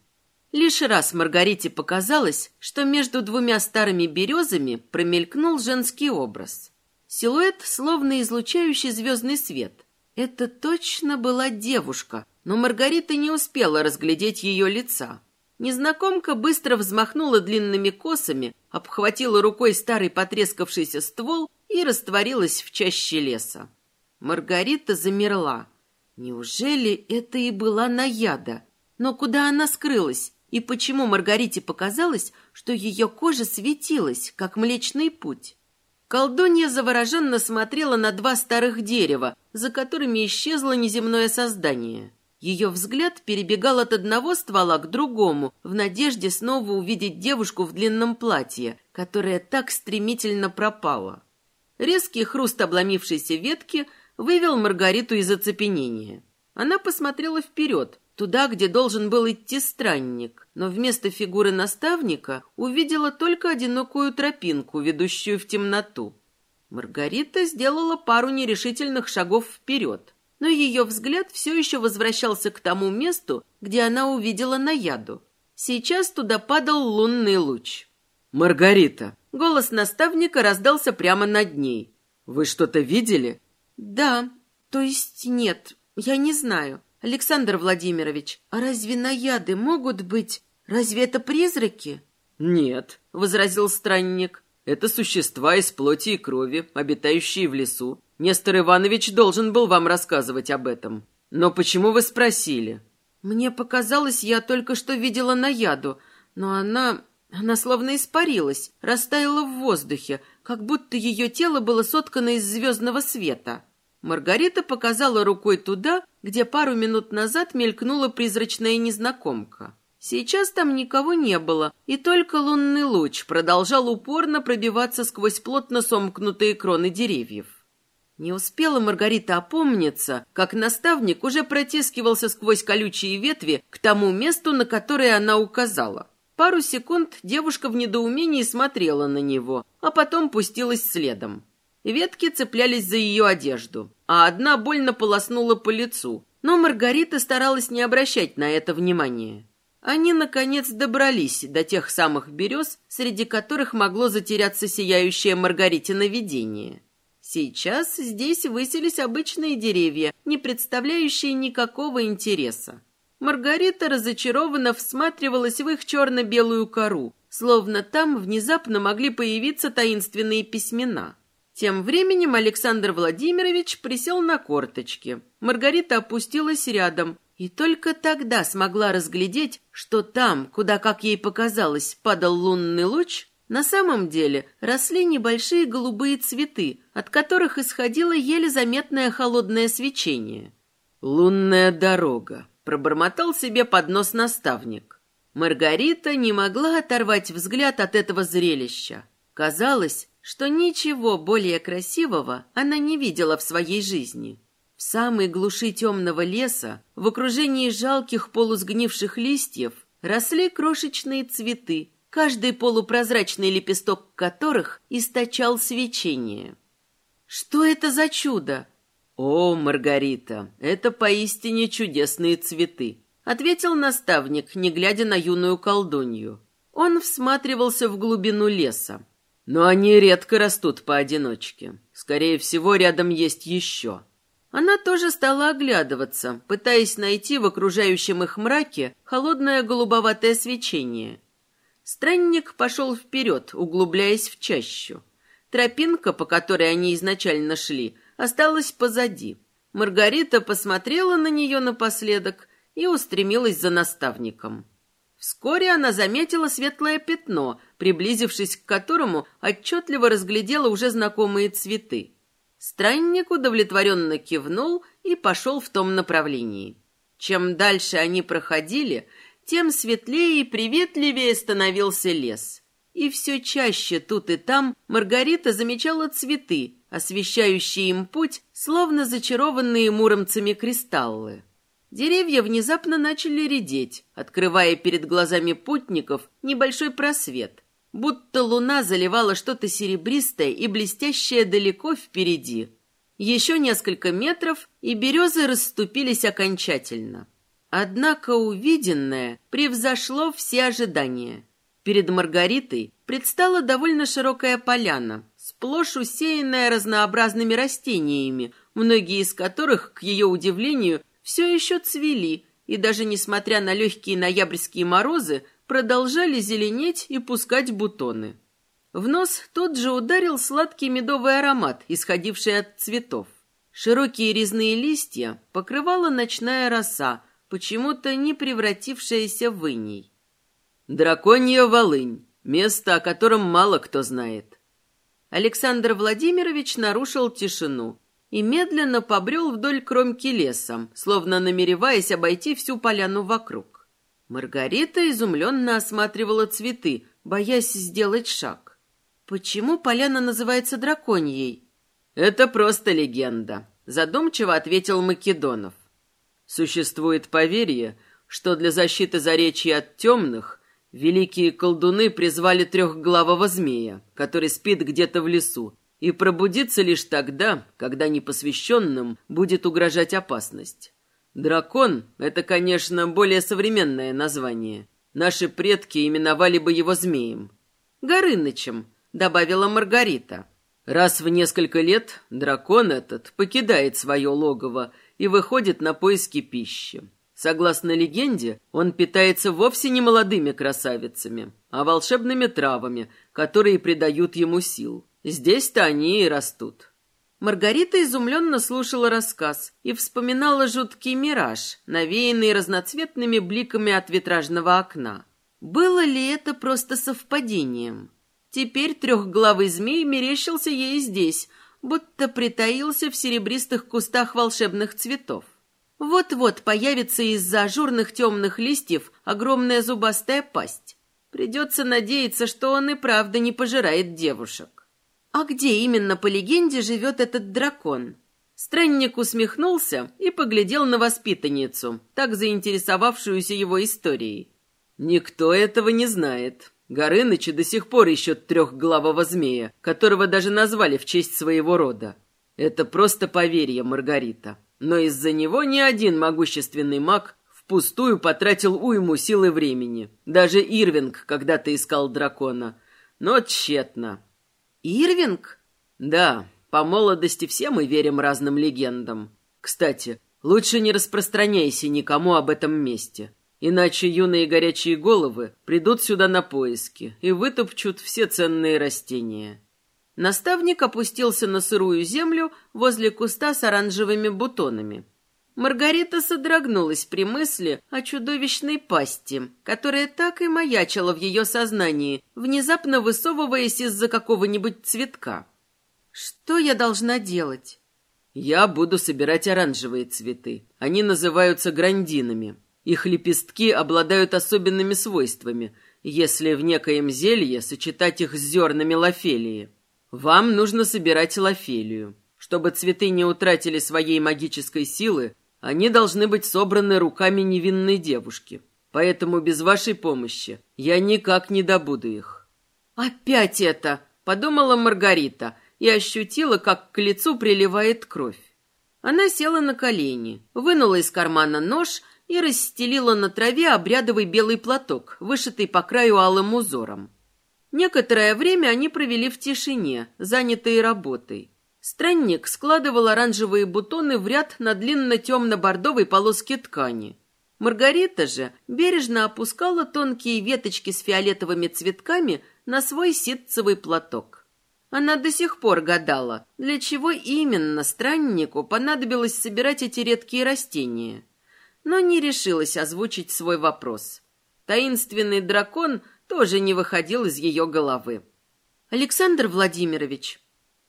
Лишь раз Маргарите показалось, что между двумя старыми березами промелькнул женский образ. Силуэт, словно излучающий звездный свет. Это точно была девушка, но Маргарита не успела разглядеть ее лица. Незнакомка быстро взмахнула длинными косами, обхватила рукой старый потрескавшийся ствол и растворилась в чаще леса. Маргарита замерла. Неужели это и была наяда? Но куда она скрылась? И почему Маргарите показалось, что ее кожа светилась, как Млечный Путь? Колдунья завороженно смотрела на два старых дерева, за которыми исчезло неземное создание. Ее взгляд перебегал от одного ствола к другому, в надежде снова увидеть девушку в длинном платье, которая так стремительно пропала. Резкий хруст обломившейся ветки вывел Маргариту из оцепенения. Она посмотрела вперед, туда, где должен был идти странник, но вместо фигуры наставника увидела только одинокую тропинку, ведущую в темноту. Маргарита сделала пару нерешительных шагов вперед, но ее взгляд все еще возвращался к тому месту, где она увидела наяду. Сейчас туда падал лунный луч. «Маргарита!» Голос наставника раздался прямо над ней. «Вы что-то видели?» «Да, то есть нет, я не знаю. Александр Владимирович, а разве наяды могут быть... Разве это призраки? Нет, возразил странник. Это существа из плоти и крови, обитающие в лесу. Нестор Иванович должен был вам рассказывать об этом. Но почему вы спросили? Мне показалось, я только что видела наяду, но она... Она словно испарилась, растаяла в воздухе, как будто ее тело было соткано из звездного света. Маргарита показала рукой туда, где пару минут назад мелькнула призрачная незнакомка. Сейчас там никого не было, и только лунный луч продолжал упорно пробиваться сквозь плотно сомкнутые кроны деревьев. Не успела Маргарита опомниться, как наставник уже протискивался сквозь колючие ветви к тому месту, на которое она указала. Пару секунд девушка в недоумении смотрела на него, а потом пустилась следом. Ветки цеплялись за ее одежду, а одна больно полоснула по лицу, но Маргарита старалась не обращать на это внимания. Они, наконец, добрались до тех самых берез, среди которых могло затеряться сияющее Маргаритино видение. Сейчас здесь высились обычные деревья, не представляющие никакого интереса. Маргарита разочарованно всматривалась в их черно-белую кору, словно там внезапно могли появиться таинственные письмена. Тем временем Александр Владимирович присел на корточки. Маргарита опустилась рядом и только тогда смогла разглядеть, что там, куда, как ей показалось, падал лунный луч, на самом деле росли небольшие голубые цветы, от которых исходило еле заметное холодное свечение. «Лунная дорога», — пробормотал себе под нос наставник. Маргарита не могла оторвать взгляд от этого зрелища. Казалось, что ничего более красивого она не видела в своей жизни. В самой глуши темного леса, в окружении жалких полусгнивших листьев, росли крошечные цветы, каждый полупрозрачный лепесток которых источал свечение. Что это за чудо? О, Маргарита, это поистине чудесные цветы, ответил наставник, не глядя на юную колдунью. Он всматривался в глубину леса. Но они редко растут поодиночке. Скорее всего, рядом есть еще. Она тоже стала оглядываться, пытаясь найти в окружающем их мраке холодное голубоватое свечение. Странник пошел вперед, углубляясь в чащу. Тропинка, по которой они изначально шли, осталась позади. Маргарита посмотрела на нее напоследок и устремилась за наставником. Вскоре она заметила светлое пятно, приблизившись к которому отчетливо разглядела уже знакомые цветы. Странник удовлетворенно кивнул и пошел в том направлении. Чем дальше они проходили, тем светлее и приветливее становился лес. И все чаще тут и там Маргарита замечала цветы, освещающие им путь, словно зачарованные муромцами кристаллы. Деревья внезапно начали редеть, открывая перед глазами путников небольшой просвет, будто луна заливала что-то серебристое и блестящее далеко впереди. Еще несколько метров, и березы расступились окончательно. Однако увиденное превзошло все ожидания. Перед Маргаритой предстала довольно широкая поляна, сплошь усеянная разнообразными растениями, многие из которых, к ее удивлению, все еще цвели, и даже несмотря на легкие ноябрьские морозы, продолжали зеленеть и пускать бутоны. В нос тот же ударил сладкий медовый аромат, исходивший от цветов. Широкие резные листья покрывала ночная роса, почему-то не превратившаяся в иней. «Драконья волынь», место, о котором мало кто знает. Александр Владимирович нарушил тишину и медленно побрел вдоль кромки леса, словно намереваясь обойти всю поляну вокруг. Маргарита изумленно осматривала цветы, боясь сделать шаг. «Почему поляна называется драконьей?» «Это просто легенда», — задумчиво ответил Македонов. «Существует поверье, что для защиты заречья от темных великие колдуны призвали трехглавого змея, который спит где-то в лесу, и пробудится лишь тогда, когда непосвященным будет угрожать опасность. Дракон — это, конечно, более современное название. Наши предки именовали бы его змеем. Горынычем, добавила Маргарита. Раз в несколько лет дракон этот покидает свое логово и выходит на поиски пищи. Согласно легенде, он питается вовсе не молодыми красавицами, а волшебными травами, которые придают ему сил. Здесь-то они и растут. Маргарита изумленно слушала рассказ и вспоминала жуткий мираж, навеянный разноцветными бликами от витражного окна. Было ли это просто совпадением? Теперь трехглавый змей мерещился ей здесь, будто притаился в серебристых кустах волшебных цветов. Вот-вот появится из-за ажурных темных листьев огромная зубастая пасть. Придется надеяться, что он и правда не пожирает девушек. «А где именно по легенде живет этот дракон?» Странник усмехнулся и поглядел на воспитанницу, так заинтересовавшуюся его историей. Никто этого не знает. Горынычи до сих пор ищут трехглавого змея, которого даже назвали в честь своего рода. Это просто поверье, Маргарита. Но из-за него ни один могущественный маг впустую потратил уйму сил и времени. Даже Ирвинг когда-то искал дракона. Но тщетно. «Ирвинг?» «Да, по молодости все мы верим разным легендам. Кстати, лучше не распространяйся никому об этом месте. Иначе юные горячие головы придут сюда на поиски и вытопчут все ценные растения. Наставник опустился на сырую землю возле куста с оранжевыми бутонами. Маргарита содрогнулась при мысли о чудовищной пасти, которая так и маячила в ее сознании, внезапно высовываясь из-за какого-нибудь цветка. «Что я должна делать?» «Я буду собирать оранжевые цветы. Они называются грандинами. Их лепестки обладают особенными свойствами, если в некоем зелье сочетать их с зернами лофелии. Вам нужно собирать лофелию. Чтобы цветы не утратили своей магической силы, они должны быть собраны руками невинной девушки. Поэтому без вашей помощи я никак не добуду их. «Опять это!» — подумала Маргарита и ощутила, как к лицу приливает кровь. Она села на колени, вынула из кармана нож и расстелила на траве обрядовый белый платок, вышитый по краю алым узором. Некоторое время они провели в тишине, занятые работой. Странник складывал оранжевые бутоны в ряд на длинно-темно-бордовой полоске ткани. Маргарита же бережно опускала тонкие веточки с фиолетовыми цветками на свой ситцевый платок. Она до сих пор гадала, для чего именно страннику понадобилось собирать эти редкие растения но не решилась озвучить свой вопрос. Таинственный дракон тоже не выходил из ее головы. «Александр Владимирович?»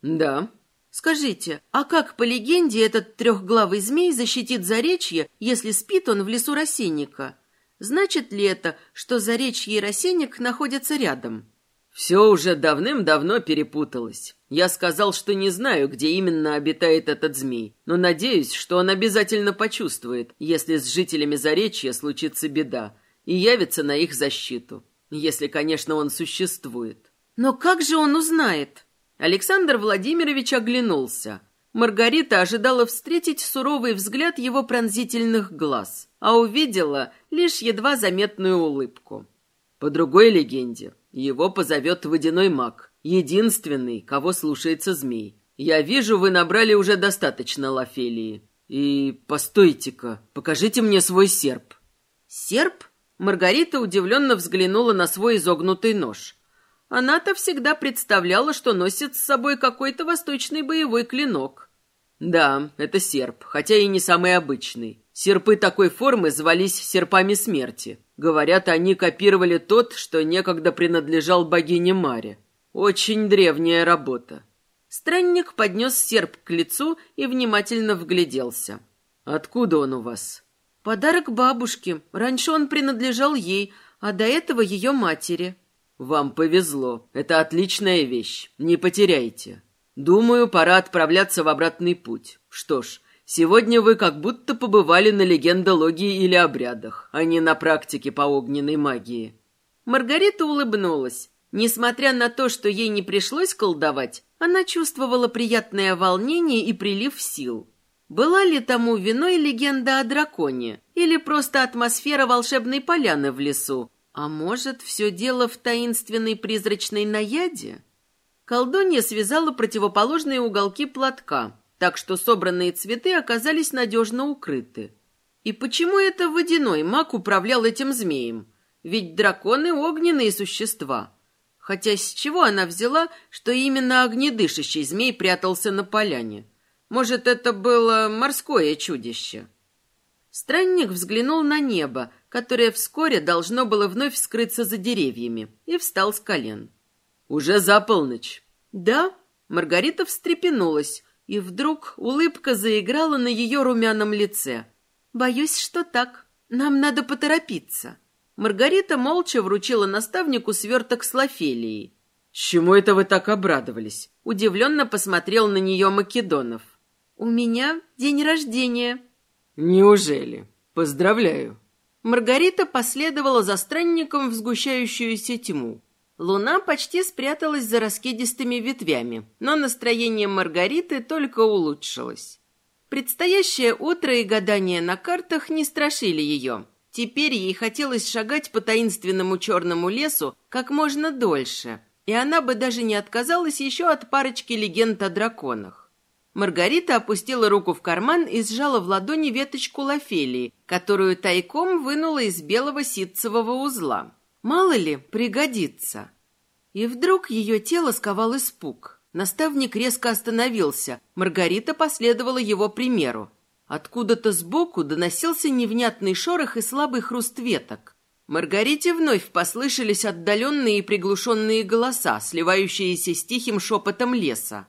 «Да». «Скажите, а как по легенде этот трехглавый змей защитит Заречье, если спит он в лесу рассенника? Значит ли это, что Заречье и рассенник находятся рядом?» Все уже давным-давно перепуталось. Я сказал, что не знаю, где именно обитает этот змей, но надеюсь, что он обязательно почувствует, если с жителями Заречья случится беда, и явится на их защиту. Если, конечно, он существует. Но как же он узнает? Александр Владимирович оглянулся. Маргарита ожидала встретить суровый взгляд его пронзительных глаз, а увидела лишь едва заметную улыбку. По другой легенде, его позовет водяной маг, единственный, кого слушается змей. Я вижу, вы набрали уже достаточно лафелии. И постойте-ка, покажите мне свой серп. Серп? Маргарита удивленно взглянула на свой изогнутый нож. Она-то всегда представляла, что носит с собой какой-то восточный боевой клинок. Да, это серп, хотя и не самый обычный. Серпы такой формы звались серпами смерти. Говорят, они копировали тот, что некогда принадлежал богине Маре. Очень древняя работа. Странник поднес серп к лицу и внимательно вгляделся. «Откуда он у вас?» «Подарок бабушке. Раньше он принадлежал ей, а до этого ее матери». «Вам повезло. Это отличная вещь. Не потеряйте. Думаю, пора отправляться в обратный путь. Что ж, Сегодня вы как будто побывали на легендологии или обрядах, а не на практике по огненной магии». Маргарита улыбнулась. Несмотря на то, что ей не пришлось колдовать, она чувствовала приятное волнение и прилив сил. Была ли тому виной легенда о драконе? Или просто атмосфера волшебной поляны в лесу? А может, все дело в таинственной призрачной наяде? Колдунья связала противоположные уголки платка, так что собранные цветы оказались надежно укрыты. И почему это водяной маг управлял этим змеем? Ведь драконы — огненные существа. Хотя с чего она взяла, что именно огнедышащий змей прятался на поляне? Может, это было морское чудище? Странник взглянул на небо, которое вскоре должно было вновь скрыться за деревьями, и встал с колен. «Уже за полночь». «Да?» Маргарита встрепенулась, и вдруг улыбка заиграла на ее румяном лице. «Боюсь, что так. Нам надо поторопиться». Маргарита молча вручила наставнику сверток с лофелией. «С чему это вы так обрадовались?» Удивленно посмотрел на нее Македонов. «У меня день рождения». «Неужели? Поздравляю». Маргарита последовала за странником в сгущающуюся тьму. Луна почти спряталась за раскидистыми ветвями, но настроение Маргариты только улучшилось. Предстоящее утро и гадания на картах не страшили ее. Теперь ей хотелось шагать по таинственному черному лесу как можно дольше, и она бы даже не отказалась еще от парочки легенд о драконах. Маргарита опустила руку в карман и сжала в ладони веточку лофелии, которую тайком вынула из белого ситцевого узла. Мало ли, пригодится. И вдруг ее тело сковал испуг. Наставник резко остановился. Маргарита последовала его примеру. Откуда-то сбоку доносился невнятный шорох и слабый хруст веток. Маргарите вновь послышались отдаленные и приглушенные голоса, сливающиеся с тихим шепотом леса.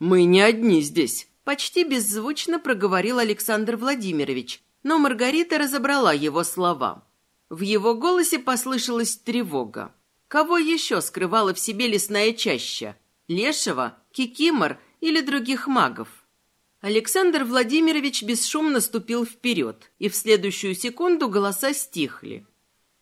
«Мы не одни здесь», — почти беззвучно проговорил Александр Владимирович, но Маргарита разобрала его слова. В его голосе послышалась тревога. Кого еще скрывала в себе лесная чаща? Лешего, Кикимор или других магов? Александр Владимирович бесшумно ступил вперед, и в следующую секунду голоса стихли.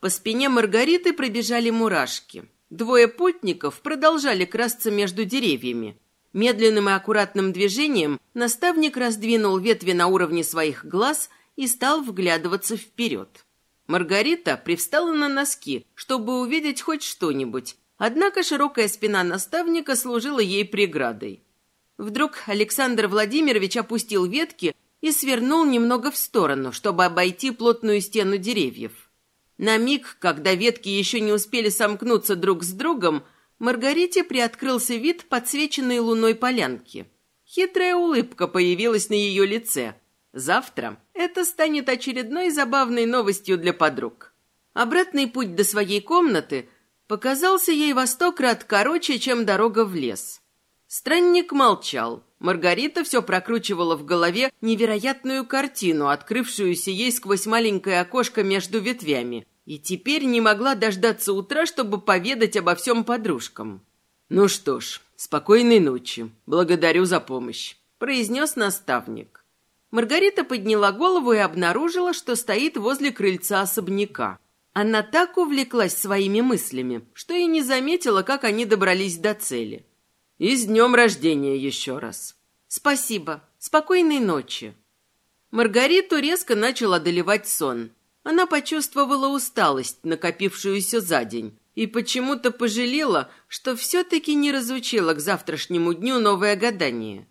По спине Маргариты пробежали мурашки. Двое путников продолжали красться между деревьями. Медленным и аккуратным движением наставник раздвинул ветви на уровне своих глаз и стал вглядываться вперед. Маргарита привстала на носки, чтобы увидеть хоть что-нибудь, однако широкая спина наставника служила ей преградой. Вдруг Александр Владимирович опустил ветки и свернул немного в сторону, чтобы обойти плотную стену деревьев. На миг, когда ветки еще не успели сомкнуться друг с другом, Маргарите приоткрылся вид подсвеченной луной полянки. Хитрая улыбка появилась на ее лице – Завтра это станет очередной забавной новостью для подруг. Обратный путь до своей комнаты показался ей во сто крат короче, чем дорога в лес. Странник молчал. Маргарита все прокручивала в голове невероятную картину, открывшуюся ей сквозь маленькое окошко между ветвями, и теперь не могла дождаться утра, чтобы поведать обо всем подружкам. «Ну что ж, спокойной ночи. Благодарю за помощь», — произнес наставник. Маргарита подняла голову и обнаружила, что стоит возле крыльца особняка. Она так увлеклась своими мыслями, что и не заметила, как они добрались до цели. «И с днем рождения еще раз!» «Спасибо. Спокойной ночи!» Маргариту резко начал одолевать сон. Она почувствовала усталость, накопившуюся за день, и почему-то пожалела, что все-таки не разучила к завтрашнему дню новое гадание.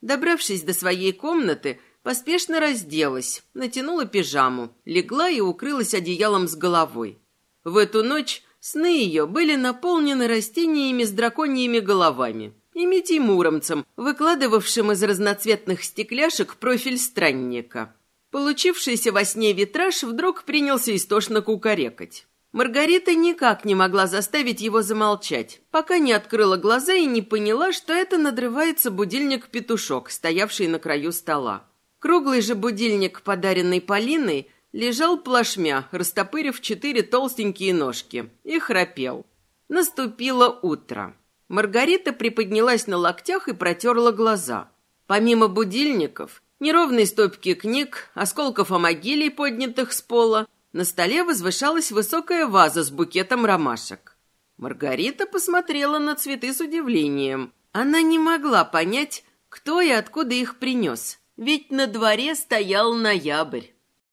Добравшись до своей комнаты, Поспешно разделась, натянула пижаму, легла и укрылась одеялом с головой. В эту ночь сны ее были наполнены растениями с драконьими головами и Митей Муромцем, выкладывавшим из разноцветных стекляшек профиль странника. Получившийся во сне витраж вдруг принялся истошно кукарекать. Маргарита никак не могла заставить его замолчать, пока не открыла глаза и не поняла, что это надрывается будильник-петушок, стоявший на краю стола. Круглый же будильник, подаренный Полиной, лежал плашмя, растопырив четыре толстенькие ножки, и храпел. Наступило утро. Маргарита приподнялась на локтях и протерла глаза. Помимо будильников, неровной стопки книг, осколков о могиле, поднятых с пола, на столе возвышалась высокая ваза с букетом ромашек. Маргарита посмотрела на цветы с удивлением. Она не могла понять, кто и откуда их принес, ведь на дворе стоял ноябрь.